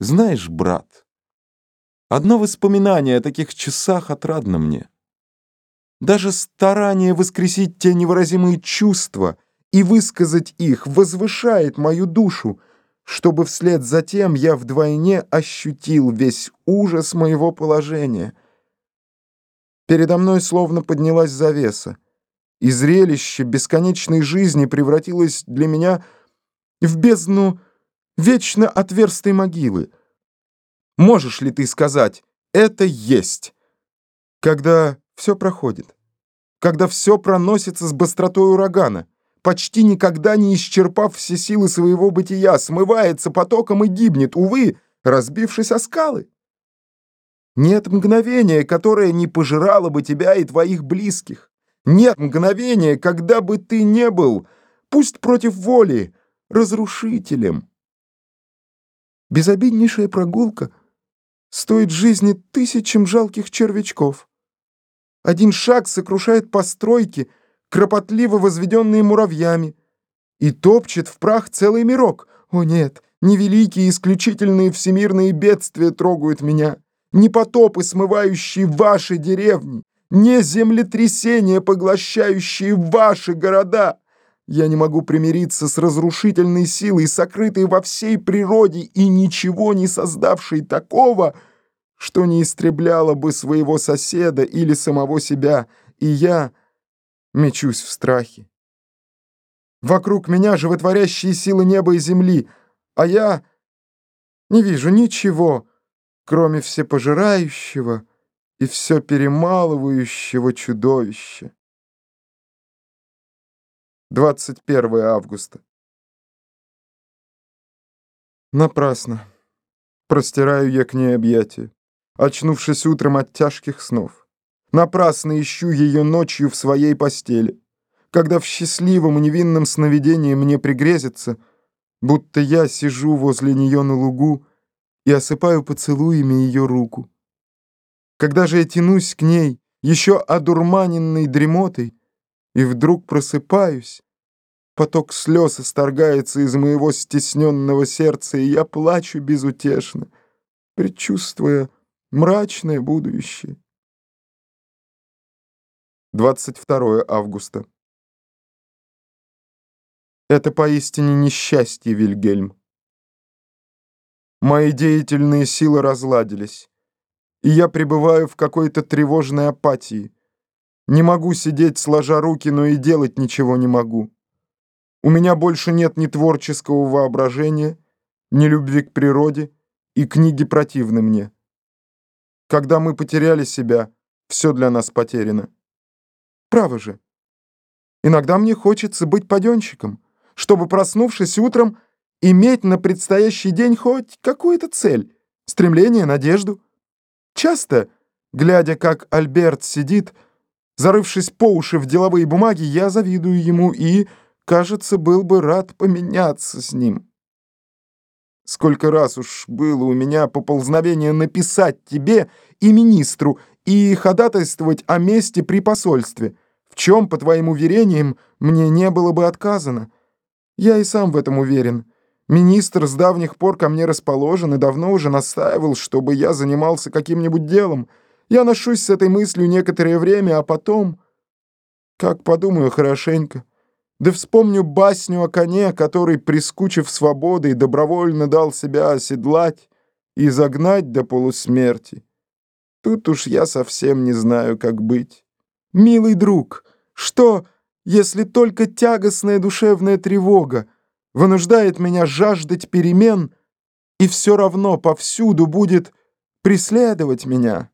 Знаешь, брат, одно воспоминание о таких часах отрадно мне. Даже старание воскресить те невыразимые чувства и высказать их возвышает мою душу, чтобы вслед за тем я вдвойне ощутил весь ужас моего положения. Передо мной словно поднялась завеса, и зрелище бесконечной жизни превратилось для меня в бездну вечно отверстой могилы. Можешь ли ты сказать «это есть», когда все проходит, когда все проносится с быстротой урагана, почти никогда не исчерпав все силы своего бытия, смывается потоком и гибнет, увы, разбившись о скалы? Нет мгновения, которое не пожирало бы тебя и твоих близких. Нет мгновения, когда бы ты не был, пусть против воли, разрушителем. Безобиднейшая прогулка стоит жизни тысячам жалких червячков. Один шаг сокрушает постройки, кропотливо возведенные муравьями, и топчет в прах целый мирок. О нет, не великие исключительные всемирные бедствия трогают меня, не потопы, смывающие ваши деревни, не землетрясения, поглощающие ваши города. Я не могу примириться с разрушительной силой, сокрытой во всей природе и ничего не создавшей такого, что не истребляло бы своего соседа или самого себя, и я мечусь в страхе. Вокруг меня животворящие силы неба и земли, а я не вижу ничего, кроме всепожирающего и все перемалывающего чудовища. 21 августа. Напрасно. Простираю я к ней объятия, очнувшись утром от тяжких снов. Напрасно ищу ее ночью в своей постели, когда в счастливом и невинном сновидении мне пригрезится, будто я сижу возле нее на лугу и осыпаю поцелуями ее руку. Когда же я тянусь к ней, еще одурманенной дремотой, и вдруг просыпаюсь. Поток слез исторгается из моего стесненного сердца, и я плачу безутешно, предчувствуя мрачное будущее. 22 августа. Это поистине несчастье, Вильгельм. Мои деятельные силы разладились, и я пребываю в какой-то тревожной апатии. Не могу сидеть сложа руки, но и делать ничего не могу. У меня больше нет ни творческого воображения, ни любви к природе, и книги противны мне. Когда мы потеряли себя, все для нас потеряно. Право же. Иногда мне хочется быть паденщиком, чтобы, проснувшись утром, иметь на предстоящий день хоть какую-то цель, стремление, надежду. Часто, глядя, как Альберт сидит, Зарывшись по уши в деловые бумаги, я завидую ему и, кажется, был бы рад поменяться с ним. Сколько раз уж было у меня поползновение написать тебе и министру и ходатайствовать о месте при посольстве, в чем, по твоим уверениям, мне не было бы отказано. Я и сам в этом уверен. Министр с давних пор ко мне расположен и давно уже настаивал, чтобы я занимался каким-нибудь делом — я ношусь с этой мыслью некоторое время, а потом, как подумаю хорошенько, да вспомню басню о коне, который, прискучив свободой, добровольно дал себя оседлать и загнать до полусмерти. Тут уж я совсем не знаю, как быть. Милый друг, что, если только тягостная душевная тревога вынуждает меня жаждать перемен и все равно повсюду будет преследовать меня?»